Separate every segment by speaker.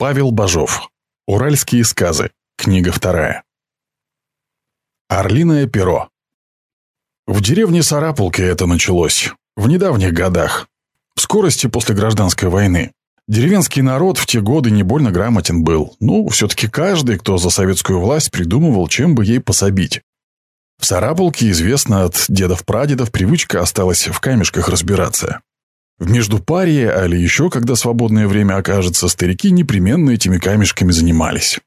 Speaker 1: Павел Бажов. Уральские сказы. Книга вторая. Орлиное перо. В деревне Сарапулки это началось. В недавних годах. В скорости после гражданской войны. Деревенский народ в те годы не больно грамотен был. Ну, все-таки каждый, кто за советскую власть, придумывал, чем бы ей пособить. В Сарапулке, известно от дедов-прадедов, привычка осталась в камешках разбираться. В междупарье, али еще, когда свободное время окажется, старики непременно этими камешками занимались.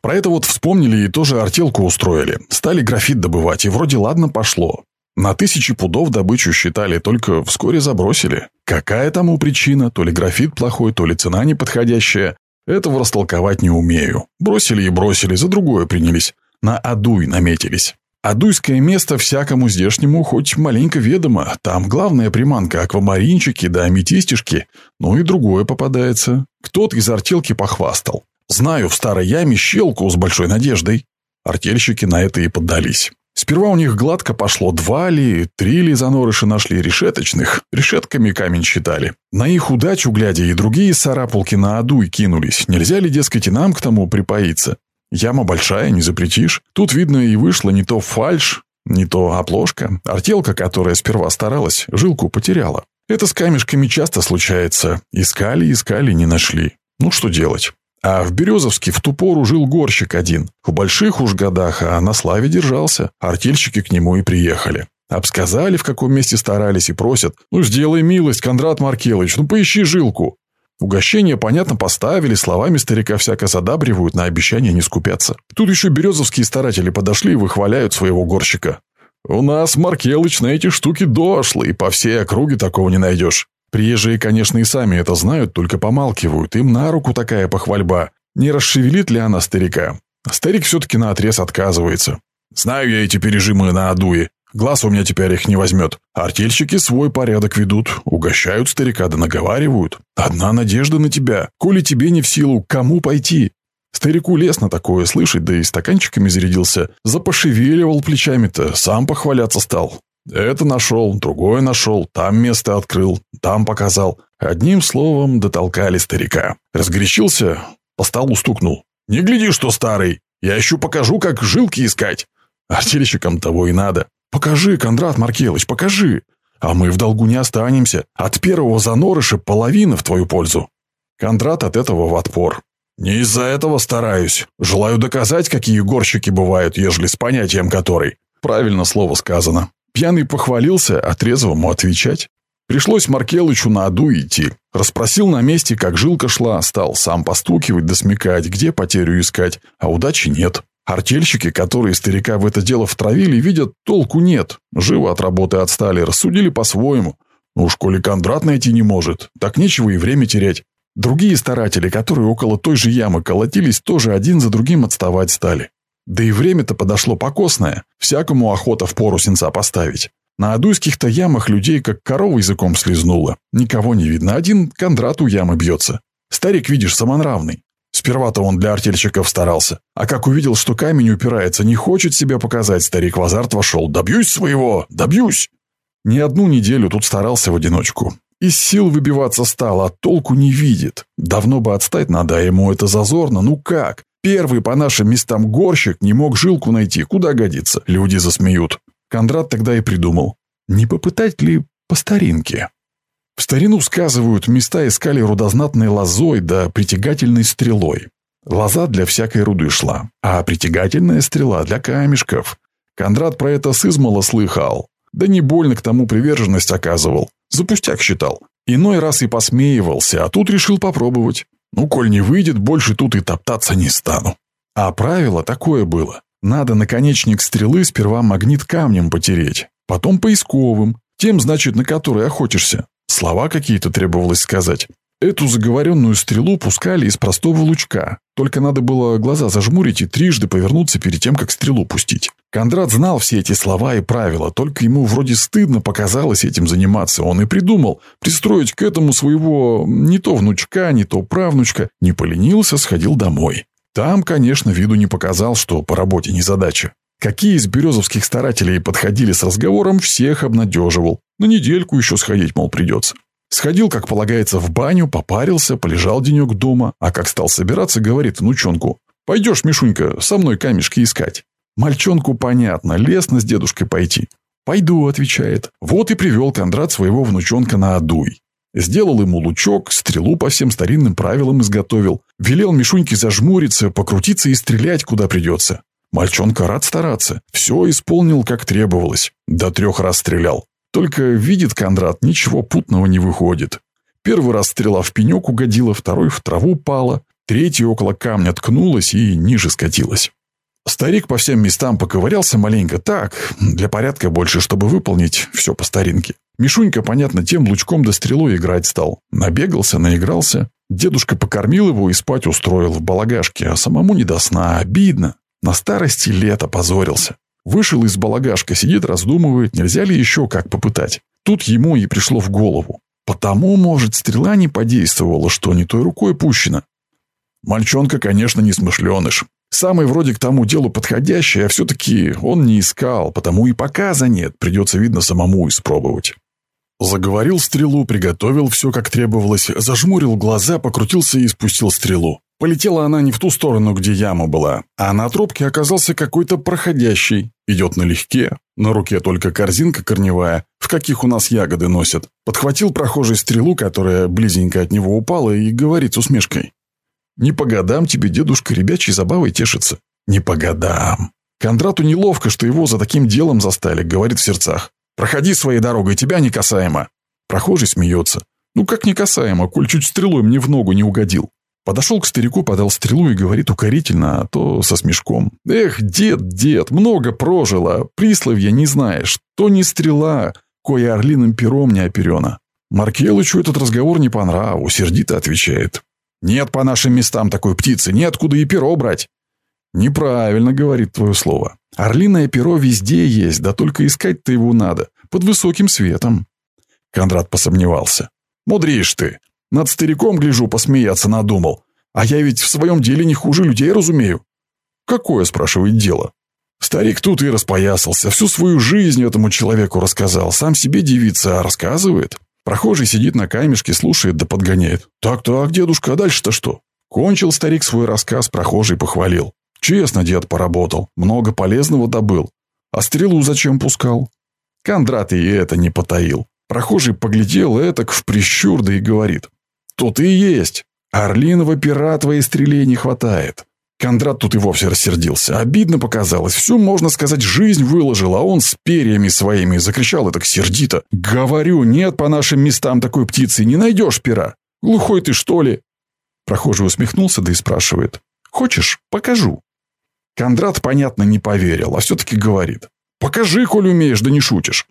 Speaker 1: Про это вот вспомнили и тоже артелку устроили. Стали графит добывать, и вроде ладно пошло. На тысячи пудов добычу считали, только вскоре забросили. Какая тому причина, то ли графит плохой, то ли цена неподходящая, этого растолковать не умею. Бросили и бросили, за другое принялись. На Адуй наметились. Адуйское место всякому здешнему хоть маленько ведомо. Там главная приманка – аквамаринчики да аметистишки. Ну и другое попадается. Кто-то из артелки похвастал. Знаю в старой яме щелку с большой надеждой. Артельщики на это и поддались. Сперва у них гладко пошло два ли, три ли занорыши нашли решеточных. Решетками камень считали. На их удачу, глядя, и другие сарапулки на Адуй кинулись. Нельзя ли, дескать, и нам к тому припоиться? Яма большая, не запретишь. Тут, видно, и вышло не то фальш, не то оплошка. Артелка, которая сперва старалась, жилку потеряла. Это с камешками часто случается. Искали, искали, не нашли. Ну, что делать? А в Березовске в ту пору жил горщик один. В больших уж годах, а на славе держался. Артельщики к нему и приехали. Обсказали, в каком месте старались, и просят. «Ну, сделай милость, Кондрат Маркелович, ну, поищи жилку». Угощение, понятно, поставили, словами старика всяко задабривают, на обещания не скупятся. Тут еще березовские старатели подошли и выхваляют своего горщика. «У нас, Маркелыч, на эти штуки дошлый, по всей округе такого не найдешь». Приезжие, конечно, и сами это знают, только помалкивают, им на руку такая похвальба. Не расшевелит ли она старика? Старик все-таки наотрез отказывается. «Знаю я эти пережимы на Адуе. Глаз у меня теперь их не возьмет. Артельщики свой порядок ведут, угощают старика да наговаривают. Одна надежда на тебя. Коли тебе не в силу, кому пойти? Старику лестно такое слышать, да и стаканчиками зарядился. Запошевеливал плечами-то, сам похваляться стал. Это нашел, другое нашел, там место открыл, там показал. Одним словом, дотолкали старика. Разгорячился, по столу стукнул. «Не гляди, что старый! Я еще покажу, как жилки искать!» Артельщикам того и надо. «Покажи, Кондрат Маркелыч, покажи! А мы в долгу не останемся. От первого занорыша половина в твою пользу». Кондрат от этого в отпор. «Не из-за этого стараюсь. Желаю доказать, какие горщики бывают, ежели с понятием которой». Правильно слово сказано. Пьяный похвалился, а трезвому отвечать. Пришлось Маркелычу на аду идти. Расспросил на месте, как жилка шла, стал сам постукивать да где потерю искать, а удачи нет. Артельщики, которые старика в это дело втравили, видят, толку нет. Живо от работы отстали, рассудили по-своему. Ну уж коли Кондрат найти не может, так нечего и время терять. Другие старатели, которые около той же ямы колотились, тоже один за другим отставать стали. Да и время-то подошло покосное, всякому охота в пору сенца поставить. На адуйских-то ямах людей как корова языком слезнула. Никого не видно, один Кондрат у ямы бьется. Старик, видишь, самонравный. Сперва-то он для артельщиков старался. А как увидел, что камень упирается, не хочет себя показать, старик в азарт вошел. «Добьюсь своего! Добьюсь!» Не одну неделю тут старался в одиночку. Из сил выбиваться стал, а толку не видит. Давно бы отстать надо, а ему это зазорно. Ну как? Первый по нашим местам горщик не мог жилку найти. Куда годится? Люди засмеют. Кондрат тогда и придумал. Не попытать ли по старинке? В старину сказывают, места искали рудознатной лозой да притягательной стрелой. Лоза для всякой руды шла, а притягательная стрела для камешков. Кондрат про это с измала слыхал. Да не больно к тому приверженность оказывал. За пустяк считал. Иной раз и посмеивался, а тут решил попробовать. Ну, коль не выйдет, больше тут и топтаться не стану. А правило такое было. Надо наконечник стрелы сперва магнит камнем потереть, потом поисковым, тем, значит, на который охотишься. Слова какие-то требовалось сказать. Эту заговоренную стрелу пускали из простого лучка. Только надо было глаза зажмурить и трижды повернуться перед тем, как стрелу пустить. Кондрат знал все эти слова и правила, только ему вроде стыдно показалось этим заниматься. Он и придумал пристроить к этому своего не то внучка, не то правнучка. Не поленился, сходил домой. Там, конечно, виду не показал, что по работе не задача. Какие из березовских старателей подходили с разговором, всех обнадеживал. На недельку еще сходить, мол, придется. Сходил, как полагается, в баню, попарился, полежал денек дома, а как стал собираться, говорит внучонку, «Пойдешь, Мишунька, со мной камешки искать». Мальчонку понятно, лестно с дедушкой пойти. «Пойду», — отвечает. Вот и привел Кондрат своего внучонка на Адуй. Сделал ему лучок, стрелу по всем старинным правилам изготовил. Велел Мишуньке зажмуриться, покрутиться и стрелять, куда придется. Мальчонка рад стараться. Все исполнил, как требовалось. До трех раз стрелял. Только видит Кондрат, ничего путного не выходит. Первый раз стрела в пенек угодила, второй в траву пала, третий около камня ткнулась и ниже скатилась. Старик по всем местам поковырялся маленько так, для порядка больше, чтобы выполнить все по старинке. Мишунька, понятно, тем лучком до стрелой играть стал. Набегался, наигрался. Дедушка покормил его и спать устроил в балагашке, а самому не до сна, обидно. На старости лет опозорился. Вышел из балагашка, сидит, раздумывает, нельзя ли еще как попытать. Тут ему и пришло в голову. Потому, может, стрела не подействовала, что не той рукой пущена. Мальчонка, конечно, не смышленыш. Самый вроде к тому делу подходящий, а все-таки он не искал, потому и показа нет, придется, видно, самому испробовать. Заговорил стрелу, приготовил все, как требовалось, зажмурил глаза, покрутился и спустил стрелу. Полетела она не в ту сторону, где яма была, а на трубке оказался какой-то проходящий. Идет налегке, на руке только корзинка корневая, в каких у нас ягоды носят. Подхватил прохожий стрелу, которая близенько от него упала, и говорит с усмешкой. «Не по годам тебе дедушка ребячей забавой тешится». «Не по годам». Кондрату неловко, что его за таким делом застали, говорит в сердцах. Проходи своей дорогой, тебя не касаемо. Прохожий смеется. Ну как не касаемо, коль чуть стрелой мне в ногу не угодил. Подошел к старику, подал стрелу и говорит укорительно, а то со смешком. Эх, дед, дед, много прожила, присловья не знаешь. То не стрела, кое орлиным пером не оперена. Маркелычу этот разговор не по нраву, сердито отвечает. Нет по нашим местам такой птицы, неоткуда и перо брать. Неправильно говорит твое слово. Орлиное перо везде есть, да только искать-то его надо, под высоким светом. Кондрат посомневался. Мудришь ты. Над стариком, гляжу, посмеяться надумал. А я ведь в своем деле не хуже людей разумею. Какое, спрашивает, дело? Старик тут и распоясался, всю свою жизнь этому человеку рассказал. Сам себе девица, а рассказывает. Прохожий сидит на камешке, слушает да подгоняет. «Так-так, дедушка, а дальше-то что?» Кончил старик свой рассказ, прохожий похвалил. Честно дед поработал, много полезного добыл. А стрелу зачем пускал? Кондрат и это не потаил. Прохожий поглядел этак в прищур, да и говорит. Тут и есть. Орлиного пера твоей стреле не хватает. Кондрат тут и вовсе рассердился. Обидно показалось. Всю, можно сказать, жизнь выложил, а он с перьями своими закричал это сердито. «Говорю, нет по нашим местам такой птицы, не найдешь пера. Глухой ты, что ли?» Прохожий усмехнулся, да и спрашивает. «Хочешь, покажу?» Кондрат, понятно, не поверил, а все-таки говорит. «Покажи, коль умеешь, да не шутишь».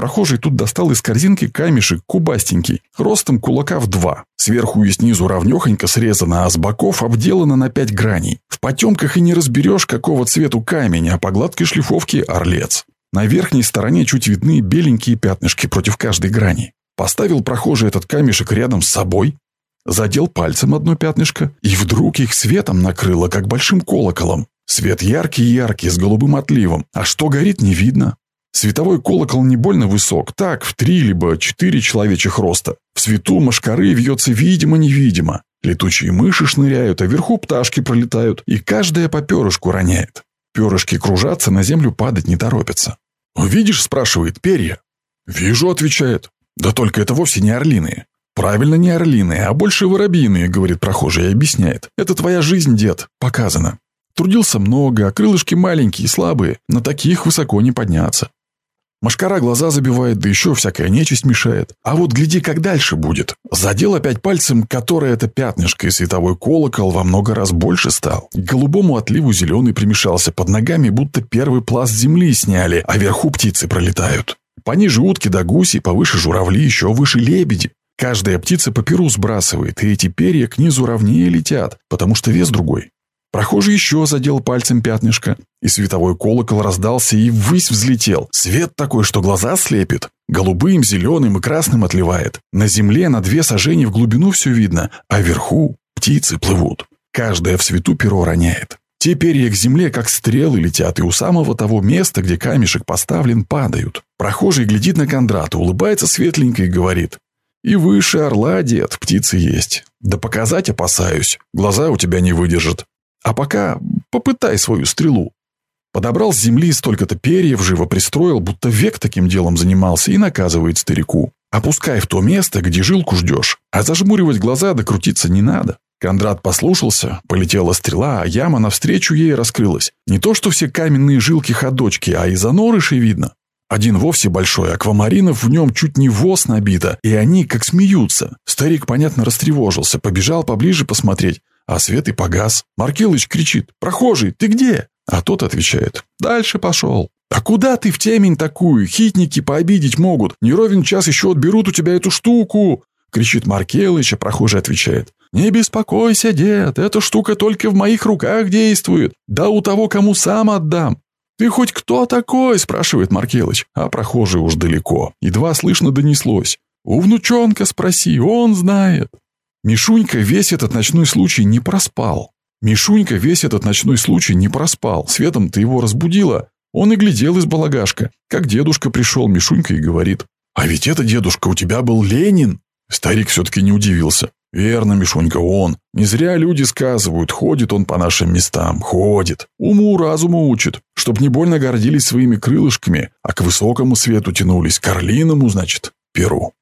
Speaker 1: Прохожий тут достал из корзинки камешек кубастенький, ростом кулака в два. Сверху и снизу ровнехонько срезано, а с боков обделано на пять граней. В потемках и не разберешь, какого цвету камень, а по гладкой шлифовке орлец. На верхней стороне чуть видны беленькие пятнышки против каждой грани. Поставил прохожий этот камешек рядом с собой, задел пальцем одно пятнышко, и вдруг их светом накрыло, как большим колоколом. Свет яркий-яркий, с голубым отливом. А что горит, не видно. Световой колокол не больно высок, так, в три либо четыре человечьих роста. В свету машкары вьется видимо-невидимо. Летучие мыши шныряют, а вверху пташки пролетают, и каждая по перышку роняет. Перышки кружатся, на землю падать не торопятся. «Видишь?» – спрашивает, перья. «Вижу», – отвечает. «Да только это вовсе не орлиные». «Правильно, не орлиные, а больше воробьиные», – говорит прохожий и объясняет. «Это твоя жизнь, дед, показано. Трудился много, а крылышки маленькие, слабые, на таких высоко не подняться. Машкара глаза забивает, да еще всякая нечисть мешает. А вот гляди, как дальше будет. Задел опять пальцем, которое это пятнышко, и световой колокол во много раз больше стал. К голубому отливу зеленый примешался под ногами, будто первый пласт земли сняли, а вверху птицы пролетают. Пониже утки да гуси, повыше журавли, еще выше лебеди. Каждая птица по перу сбрасывает, и эти перья к низу ровнее летят, потому что вес другой. Прохожий еще задел пальцем пятнышко, и световой колокол раздался и ввысь взлетел. Свет такой, что глаза слепит. Голубым, зеленым и красным отливает. На земле на две сажени в глубину все видно, а вверху птицы плывут. Каждая в свету перо роняет. Те перья к земле, как стрелы, летят, и у самого того места, где камешек поставлен, падают. Прохожий глядит на Кондрата, улыбается светленько и говорит. И выше орла, дед, птицы есть. Да показать опасаюсь, глаза у тебя не выдержат. А пока попытай свою стрелу. Подобрал с земли столько-то перьев, живо пристроил, будто век таким делом занимался и наказывает старику. Опускай в то место, где жилку ждешь, а зажмуривать глаза да крутиться не надо. Кондрат послушался, полетела стрела, а яма навстречу ей раскрылась. Не то что все каменные жилки-ходочки, а и занорыши видно. Один вовсе большой, аквамаринов в нем чуть не воз набито, и они как смеются. Старик, понятно, растревожился, побежал поближе посмотреть, а свет и погас. Маркелыч кричит «Прохожий, ты где?» А тот отвечает «Дальше пошел». «А куда ты в темень такую? Хитники пообидеть могут. Не ровен час еще отберут у тебя эту штуку!» Кричит Маркелыч, а прохожий отвечает «Не беспокойся, дед, эта штука только в моих руках действует. Да у того, кому сам отдам». «Ты хоть кто такой?» – спрашивает Маркелыч, а прохожий уж далеко. Едва слышно донеслось. «У внучонка спроси, он знает». Мишунька весь этот ночной случай не проспал. Мишунька весь этот ночной случай не проспал. Светом ты его разбудила. Он и глядел из балагашка. Как дедушка пришел, Мишунька и говорит. «А ведь это, дедушка, у тебя был Ленин!» Старик все-таки не удивился. «Верно, Мишунька, он. Не зря люди сказывают, ходит он по нашим местам, ходит. Уму-разуму учит, чтоб не больно гордились своими крылышками, а к высокому свету тянулись, к орлиному, значит, перу».